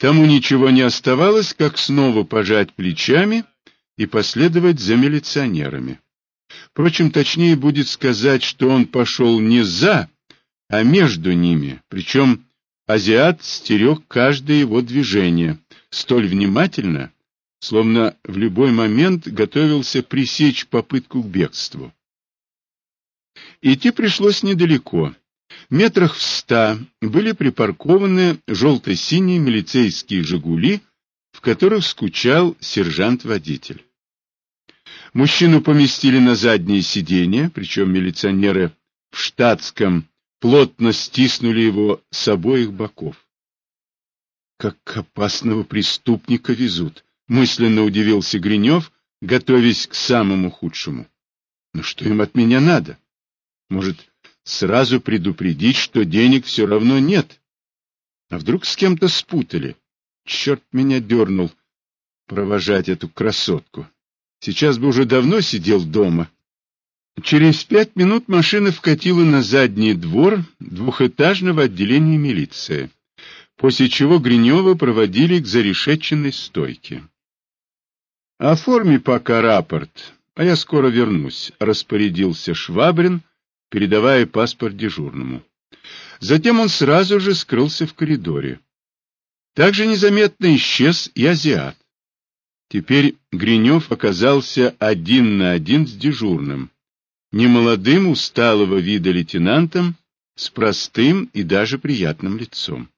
Тому ничего не оставалось, как снова пожать плечами и последовать за милиционерами. Впрочем, точнее будет сказать, что он пошел не за, а между ними, причем азиат стерег каждое его движение столь внимательно, словно в любой момент готовился пресечь попытку к бегству. Идти пришлось недалеко. Метрах в ста были припаркованы желто-синие милицейские «Жигули», в которых скучал сержант-водитель. Мужчину поместили на заднее сиденье, причем милиционеры в штатском плотно стиснули его с обоих боков. Как опасного преступника везут, мысленно удивился Гринев, готовясь к самому худшему. Но что им от меня надо? Может, сразу предупредить, что денег все равно нет? А вдруг с кем-то спутали? Черт меня дернул провожать эту красотку. Сейчас бы уже давно сидел дома. Через пять минут машина вкатила на задний двор двухэтажного отделения милиции, после чего Гринева проводили к зарешеченной стойке. «Оформи пока рапорт, а я скоро вернусь», — распорядился Швабрин, передавая паспорт дежурному. Затем он сразу же скрылся в коридоре. Также незаметно исчез и азиат. Теперь Гринев оказался один на один с дежурным, немолодым усталого вида лейтенантом, с простым и даже приятным лицом.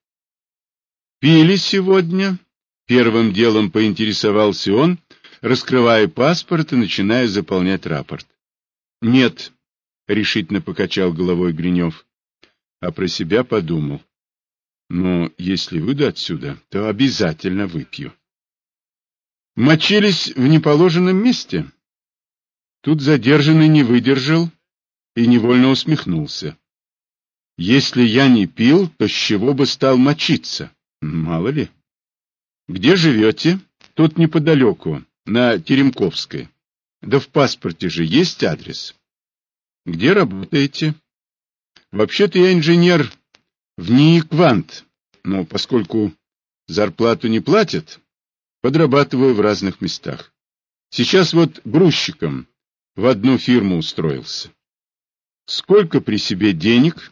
«Пили сегодня?» — первым делом поинтересовался он, раскрывая паспорт и начиная заполнять рапорт. «Нет», — решительно покачал головой Гринев, а про себя подумал. «Но если выйду отсюда, то обязательно выпью». Мочились в неположенном месте. Тут задержанный не выдержал и невольно усмехнулся. Если я не пил, то с чего бы стал мочиться? Мало ли. Где живете? Тут неподалеку, на Теремковской. Да в паспорте же есть адрес. Где работаете? Вообще-то я инженер в НИИ «Квант», но поскольку зарплату не платят, Подрабатываю в разных местах. Сейчас вот грузчиком в одну фирму устроился. Сколько при себе денег?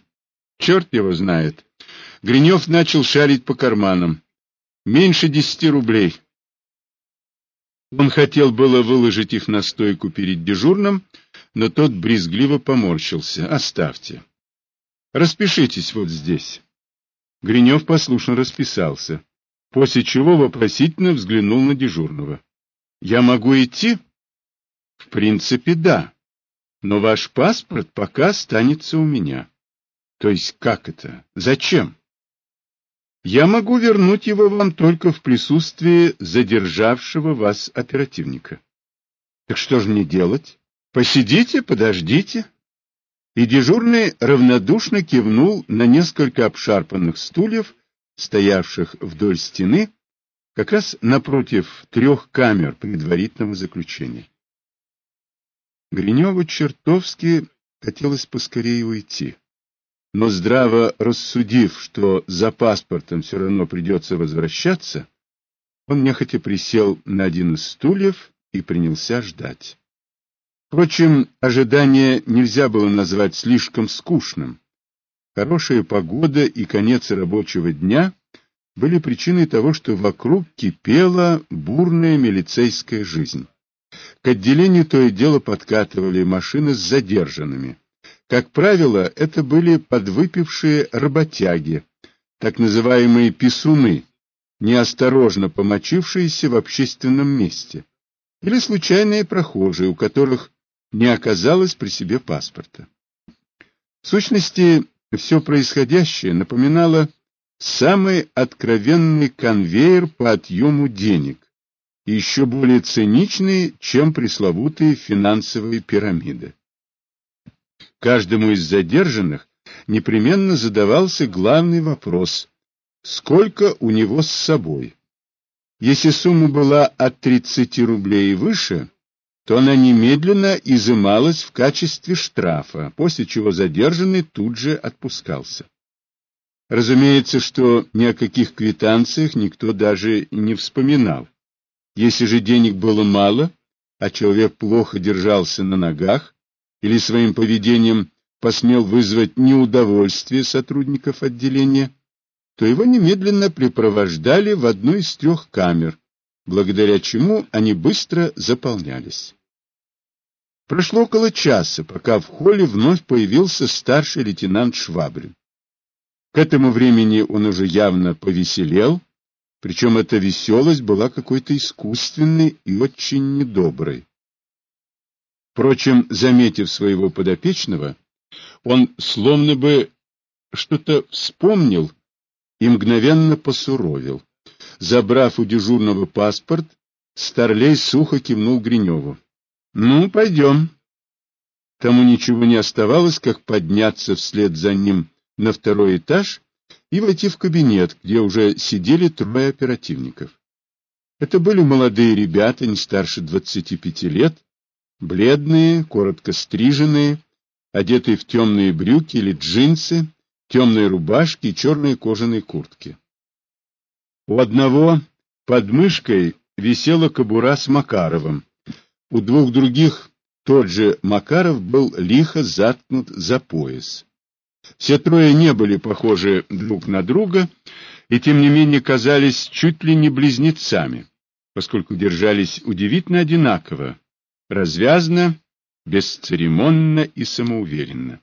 Черт его знает. Гринев начал шарить по карманам. Меньше десяти рублей. Он хотел было выложить их на стойку перед дежурным, но тот брезгливо поморщился. Оставьте. Распишитесь вот здесь. Гринев послушно расписался после чего вопросительно взглянул на дежурного. — Я могу идти? — В принципе, да. Но ваш паспорт пока останется у меня. — То есть как это? Зачем? — Я могу вернуть его вам только в присутствии задержавшего вас оперативника. — Так что же мне делать? Посидите, подождите. И дежурный равнодушно кивнул на несколько обшарпанных стульев, стоявших вдоль стены, как раз напротив трех камер предварительного заключения. Гриневу чертовски хотелось поскорее уйти, но здраво рассудив, что за паспортом все равно придется возвращаться, он нехотя присел на один из стульев и принялся ждать. Впрочем, ожидание нельзя было назвать слишком скучным. Хорошая погода и конец рабочего дня были причиной того, что вокруг кипела бурная милицейская жизнь. К отделению то и дело подкатывали машины с задержанными. Как правило, это были подвыпившие работяги, так называемые писуны, неосторожно помочившиеся в общественном месте, или случайные прохожие, у которых не оказалось при себе паспорта. В сущности, все происходящее напоминало самый откровенный конвейер по отъему денег, еще более циничный, чем пресловутые финансовые пирамиды. Каждому из задержанных непременно задавался главный вопрос – сколько у него с собой? Если сумма была от 30 рублей и выше – то она немедленно изымалась в качестве штрафа, после чего задержанный тут же отпускался. Разумеется, что ни о каких квитанциях никто даже не вспоминал. Если же денег было мало, а человек плохо держался на ногах или своим поведением посмел вызвать неудовольствие сотрудников отделения, то его немедленно припровождали в одну из трех камер, благодаря чему они быстро заполнялись. Прошло около часа, пока в холле вновь появился старший лейтенант Швабрин. К этому времени он уже явно повеселел, причем эта веселость была какой-то искусственной и очень недоброй. Впрочем, заметив своего подопечного, он словно бы что-то вспомнил и мгновенно посуровил. Забрав у дежурного паспорт, Старлей сухо кивнул Гриневу. — Ну, пойдем. Тому ничего не оставалось, как подняться вслед за ним на второй этаж и войти в кабинет, где уже сидели трое оперативников. Это были молодые ребята, не старше двадцати пяти лет, бледные, коротко стриженные, одетые в темные брюки или джинсы, темные рубашки и черные кожаные куртки. У одного под мышкой висела кобура с Макаровым, у двух других тот же Макаров был лихо заткнут за пояс. Все трое не были похожи друг на друга и, тем не менее, казались чуть ли не близнецами, поскольку держались удивительно одинаково, развязно, бесцеремонно и самоуверенно.